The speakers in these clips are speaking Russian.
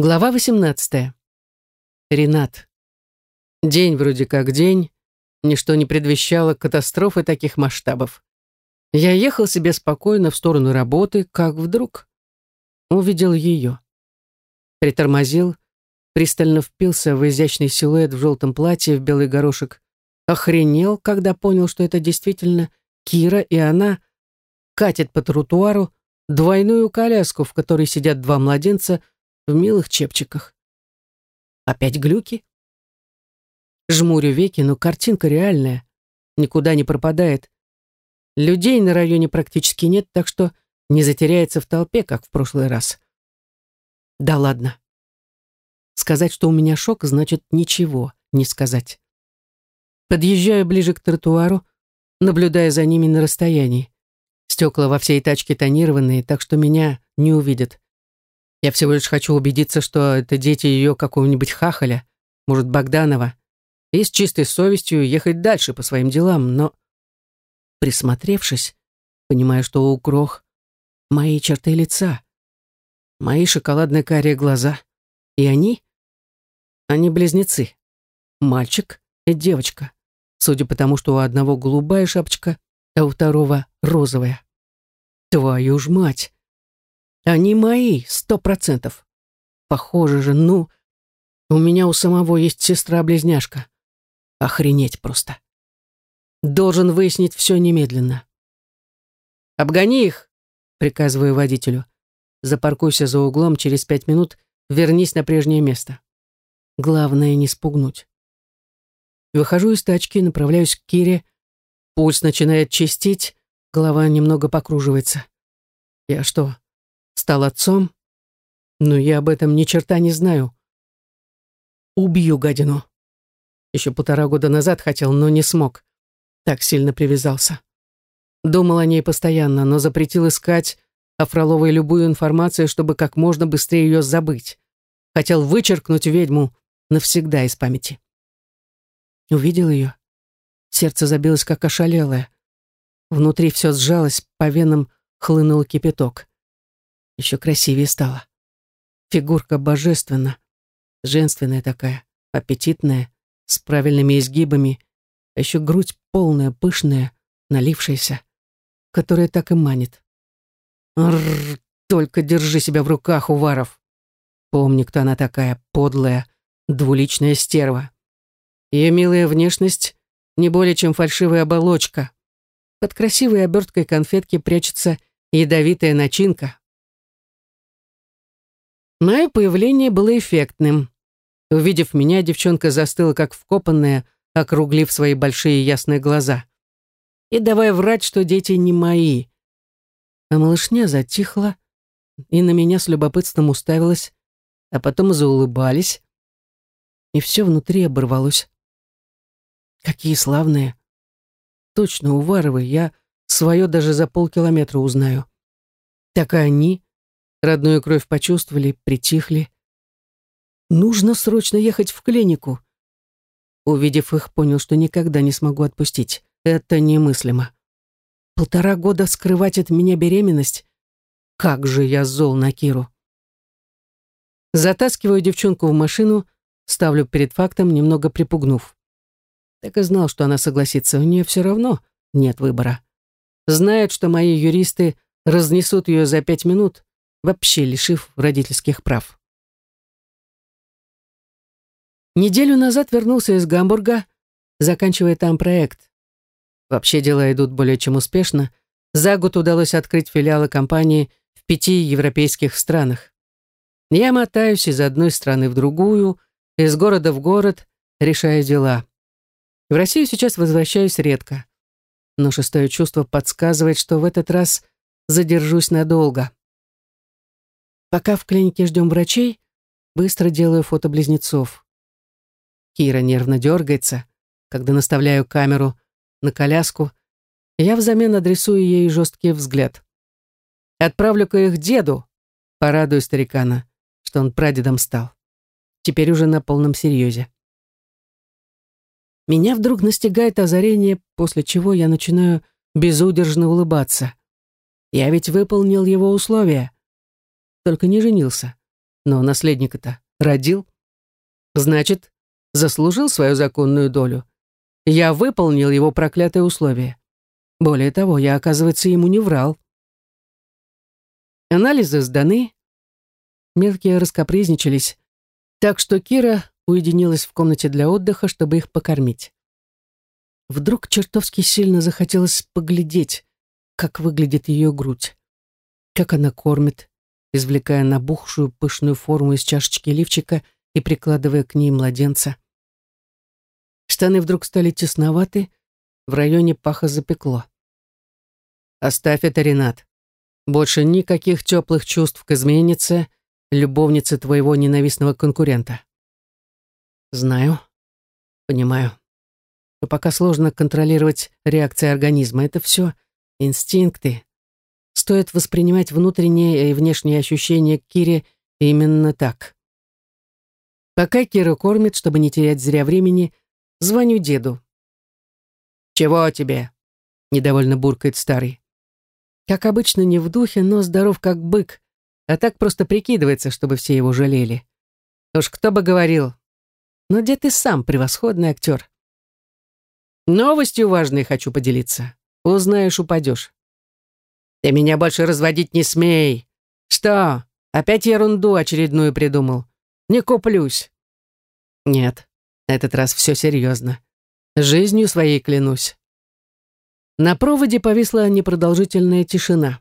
Глава 18. Ренат. День вроде как день, ничто не предвещало катастрофы таких масштабов. Я ехал себе спокойно в сторону работы, как вдруг увидел ее. Притормозил, пристально впился в изящный силуэт в желтом платье в белый горошек, охренел, когда понял, что это действительно Кира, и она катит по тротуару двойную коляску, в которой сидят два младенца — в милых чепчиках. Опять глюки? Жмурю веки, но картинка реальная, никуда не пропадает. Людей на районе практически нет, так что не затеряется в толпе, как в прошлый раз. Да ладно. Сказать, что у меня шок, значит ничего не сказать. Подъезжаю ближе к тротуару, наблюдая за ними на расстоянии. Стекла во всей тачке тонированные, так что меня не увидят. Я всего лишь хочу убедиться, что это дети ее какого-нибудь хахаля, может, Богданова, и с чистой совестью ехать дальше по своим делам, но, присмотревшись, понимаю, что у крох мои черты лица, мои шоколадно-карие глаза, и они, они близнецы, мальчик и девочка, судя по тому, что у одного голубая шапочка, а у второго розовая. Твою ж мать! Они мои, сто процентов. Похоже же, ну... У меня у самого есть сестра-близняшка. Охренеть просто. Должен выяснить все немедленно. «Обгони их!» — приказываю водителю. «Запаркуйся за углом, через пять минут вернись на прежнее место. Главное, не спугнуть». Выхожу из тачки, направляюсь к Кире. Пульс начинает чистить, голова немного покруживается. Я что, стал отцом, но я об этом ни черта не знаю. Убью гадину. Еще полтора года назад хотел, но не смог. Так сильно привязался. Думал о ней постоянно, но запретил искать о Фроловой любую информацию, чтобы как можно быстрее ее забыть. Хотел вычеркнуть ведьму навсегда из памяти. Увидел ее. Сердце забилось, как ошалелое. Внутри все сжалось, по венам хлынул кипяток еще красивее стала. Фигурка божественна, женственная такая, аппетитная, с правильными изгибами, а еще грудь полная, пышная, налившаяся, которая так и манит. Рррр, только держи себя в руках, Уваров. Помни, кто она такая, подлая, двуличная стерва. Ее милая внешность не более чем фальшивая оболочка. Под красивой оберткой конфетки прячется ядовитая начинка. Мое появление было эффектным. Увидев меня, девчонка застыла, как вкопанная, округлив свои большие ясные глаза. И давай врать, что дети не мои. А малышня затихла и на меня с любопытством уставилась, а потом заулыбались. И все внутри оборвалось. Какие славные. Точно, Уваровы, я свое даже за полкилометра узнаю. Так и они Родную кровь почувствовали, притихли. Нужно срочно ехать в клинику. Увидев их, понял, что никогда не смогу отпустить. Это немыслимо. Полтора года скрывать от меня беременность? Как же я зол на Киру. Затаскиваю девчонку в машину, ставлю перед фактом, немного припугнув. Так и знал, что она согласится, у нее все равно нет выбора. Знает, что мои юристы разнесут ее за пять минут, вообще лишив родительских прав. Неделю назад вернулся из Гамбурга, заканчивая там проект. Вообще дела идут более чем успешно. За год удалось открыть филиалы компании в пяти европейских странах. Я мотаюсь из одной страны в другую, из города в город, решая дела. В Россию сейчас возвращаюсь редко. Но шестое чувство подсказывает, что в этот раз задержусь надолго. Пока в клинике ждем врачей, быстро делаю фото близнецов. Кира нервно дергается, когда наставляю камеру на коляску, я взамен адресую ей жесткий взгляд. Отправлю-ка их деду, порадую старикана, что он прадедом стал. Теперь уже на полном серьезе. Меня вдруг настигает озарение, после чего я начинаю безудержно улыбаться. Я ведь выполнил его условия только не женился. Но наследника-то родил. Значит, заслужил свою законную долю. Я выполнил его проклятое условие. Более того, я, оказывается, ему не врал. Анализы сданы. Мелкие раскопризничались. Так что Кира уединилась в комнате для отдыха, чтобы их покормить. Вдруг чертовски сильно захотелось поглядеть, как выглядит ее грудь, как она кормит, извлекая набухшую пышную форму из чашечки лифчика и прикладывая к ней младенца. Штаны вдруг стали тесноваты, в районе паха запекло. «Оставь это, Ренат. Больше никаких теплых чувств к изменнице, любовнице твоего ненавистного конкурента». «Знаю. Понимаю. Но пока сложно контролировать реакции организма. Это все инстинкты. Стоит воспринимать внутренние и внешние ощущения Кире именно так. Пока Кира кормит, чтобы не терять зря времени, звоню деду. «Чего тебе?» — недовольно буркает старый. Как обычно, не в духе, но здоров как бык, а так просто прикидывается, чтобы все его жалели. Уж кто бы говорил. Но дед и сам превосходный актер. Новостью важной хочу поделиться. Узнаешь, упадешь. Ты меня больше разводить не смей. Что, опять ерунду очередную придумал? Не куплюсь. Нет, на этот раз все серьезно. Жизнью своей клянусь. На проводе повисла непродолжительная тишина.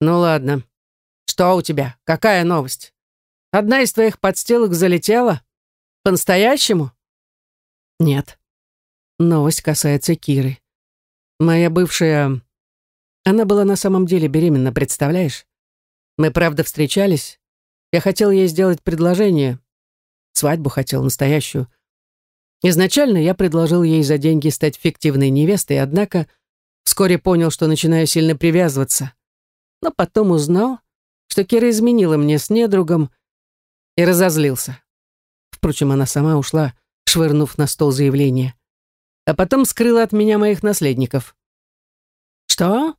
Ну ладно. Что у тебя? Какая новость? Одна из твоих подстилок залетела? По-настоящему? Нет. Новость касается Киры. Моя бывшая... Она была на самом деле беременна, представляешь? Мы, правда, встречались. Я хотел ей сделать предложение. Свадьбу хотел, настоящую. Изначально я предложил ей за деньги стать фиктивной невестой, однако вскоре понял, что начинаю сильно привязываться. Но потом узнал, что Кира изменила мне с недругом и разозлился. Впрочем, она сама ушла, швырнув на стол заявление а потом скрыла от меня моих наследников. Что?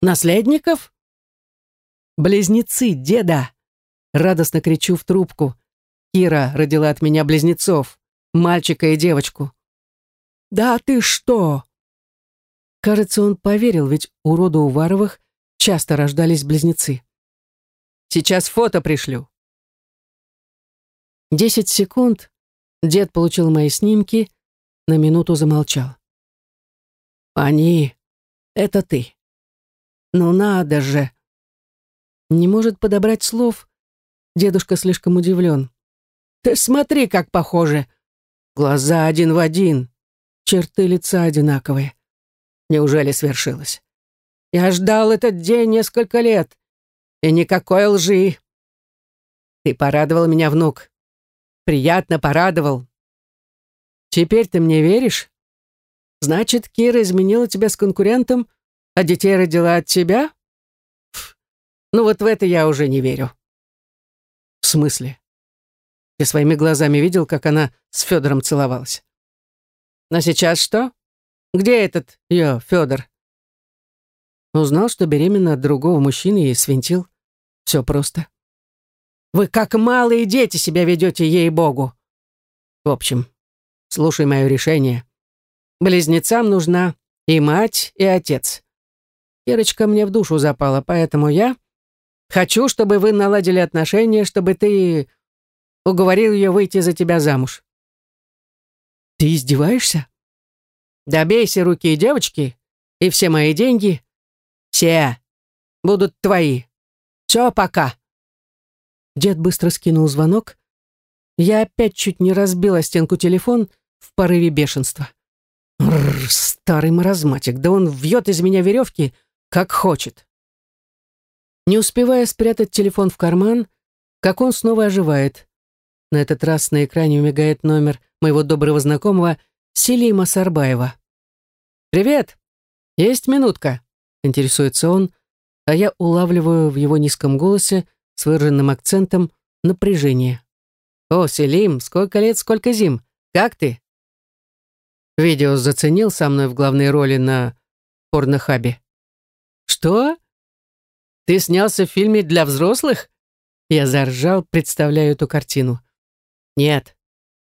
Наследников? Близнецы деда. Радостно кричу в трубку. Кира родила от меня близнецов, мальчика и девочку. Да ты что? Кажется, он поверил, ведь у рода Уваровых часто рождались близнецы. Сейчас фото пришлю. Десять секунд. Дед получил мои снимки, на минуту замолчал. «Они... это ты. Ну надо же!» Не может подобрать слов. Дедушка слишком удивлен. «Ты смотри, как похоже! Глаза один в один, черты лица одинаковые. Неужели свершилось? Я ждал этот день несколько лет, и никакой лжи. Ты порадовал меня, внук. Приятно порадовал. Теперь ты мне веришь? Значит, Кира изменила тебя с конкурентом, а детей родила от тебя? Ф, ну вот в это я уже не верю. В смысле? Ты своими глазами видел, как она с Федором целовалась? А сейчас что? Где этот ее Федор? Узнал, что беременна от другого мужчины и свинтил. Все просто. Вы как малые дети себя ведете, ей-богу. В общем, Слушай мое решение. Близнецам нужна и мать, и отец. Кирочка мне в душу запала, поэтому я хочу, чтобы вы наладили отношения, чтобы ты уговорил ее выйти за тебя замуж. Ты издеваешься? Добейся руки девочки, и все мои деньги, все будут твои. Все, пока. Дед быстро скинул звонок. Я опять чуть не разбила стенку телефон, в порыве бешенства. Рррр, старый маразматик, да он вьет из меня веревки, как хочет. Не успевая спрятать телефон в карман, как он снова оживает. На этот раз на экране мигает номер моего доброго знакомого Селима Сарбаева. «Привет! Есть минутка?» — интересуется он, а я улавливаю в его низком голосе с выраженным акцентом напряжение. «О, Селим, сколько лет, сколько зим! Как ты?» Видео заценил со мной в главной роли на порнохабе. Что? Ты снялся в фильме для взрослых? Я заржал, представляю эту картину. Нет,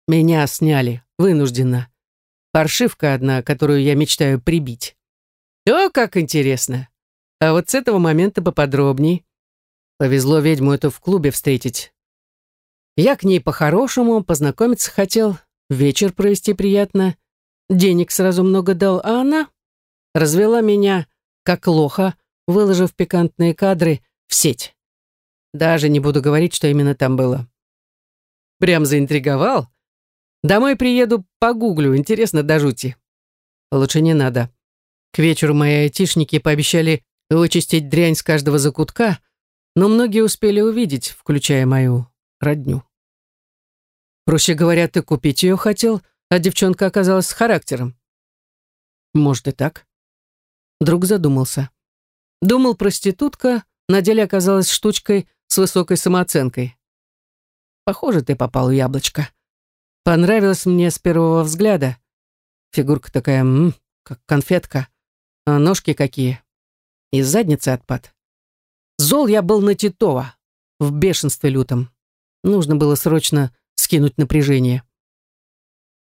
меня сняли, вынужденно. Паршивка одна, которую я мечтаю прибить. О, как интересно. А вот с этого момента поподробней. Повезло ведьму эту в клубе встретить. Я к ней по-хорошему познакомиться хотел, вечер провести приятно, денег сразу много дал, а она развела меня, как лоха, выложив пикантные кадры в сеть. Даже не буду говорить, что именно там было. Прям заинтриговал. Домой приеду, погуглю, интересно до жути. Лучше не надо. К вечеру мои айтишники пообещали вычистить дрянь с каждого закутка, но многие успели увидеть, включая мою родню. Проще говоря, ты купить ее хотел, а девчонка оказалась с характером. Может и так. Друг задумался. Думал, проститутка на деле оказалась штучкой с высокой самооценкой. Похоже, ты попал в яблочко. Понравилась мне с первого взгляда. Фигурка такая, м, как конфетка. А ножки какие. И задница отпад. Зол я был на Титова, в бешенстве лютом. Нужно было срочно скинуть напряжение.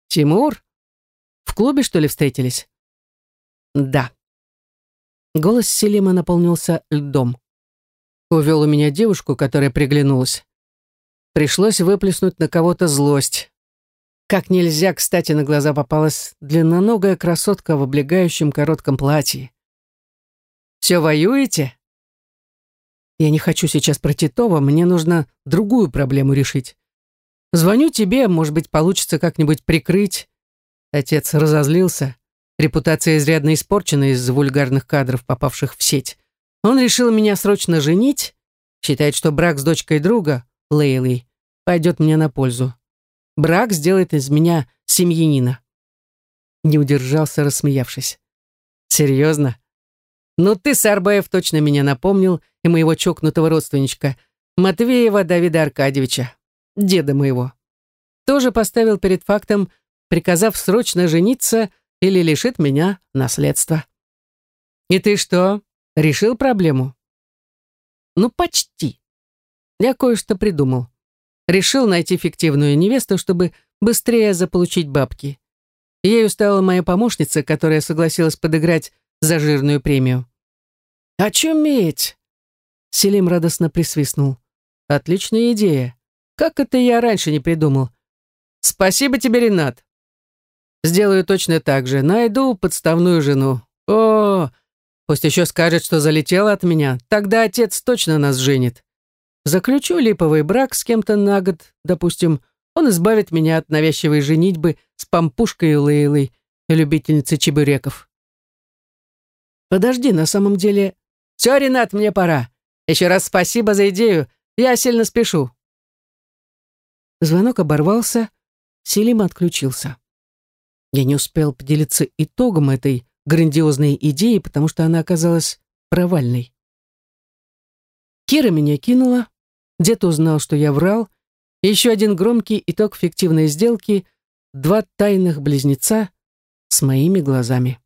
«Тимур? В клубе, что ли, встретились?» «Да». Голос Селима наполнился льдом. Увел у меня девушку, которая приглянулась. Пришлось выплеснуть на кого-то злость. Как нельзя, кстати, на глаза попалась длинноногая красотка в облегающем коротком платье. «Все воюете?» «Я не хочу сейчас про Титова, мне нужно другую проблему решить. Звоню тебе, может быть, получится как-нибудь прикрыть». Отец разозлился. Репутация изрядно испорчена из-за вульгарных кадров, попавших в сеть. Он решил меня срочно женить, считает, что брак с дочкой друга, Лейлой, пойдет мне на пользу. Брак сделает из меня семьянина. Не удержался, рассмеявшись. Серьезно? Ну ты, Сарбаев, точно меня напомнил, и моего чокнутого родственничка, Матвеева Давида Аркадьевича, деда моего. Тоже поставил перед фактом, приказав срочно жениться или лишит меня наследства. И ты что, Решил проблему? Ну, почти. Я кое-что придумал. Решил найти фиктивную невесту, чтобы быстрее заполучить бабки. Ею стала моя помощница, которая согласилась подыграть за жирную премию. «Очуметь!» Селим радостно присвистнул. «Отличная идея. Как это я раньше не придумал? Спасибо тебе, Ренат. Сделаю точно так же. Найду подставную жену. О, Пусть еще скажет, что залетела от меня. Тогда отец точно нас женит. Заключу липовый брак с кем-то на год, допустим. Он избавит меня от навязчивой женитьбы с пампушкой Лейлой, любительницей чебуреков. Подожди, на самом деле... Все, Ренат, мне пора. Еще раз спасибо за идею. Я сильно спешу. Звонок оборвался, Селим отключился. Я не успел поделиться итогом этой грандиозной идеи, потому что она оказалась провальной. Кира меня кинула, дед узнал, что я врал, и еще один громкий итог фиктивной сделки — два тайных близнеца с моими глазами.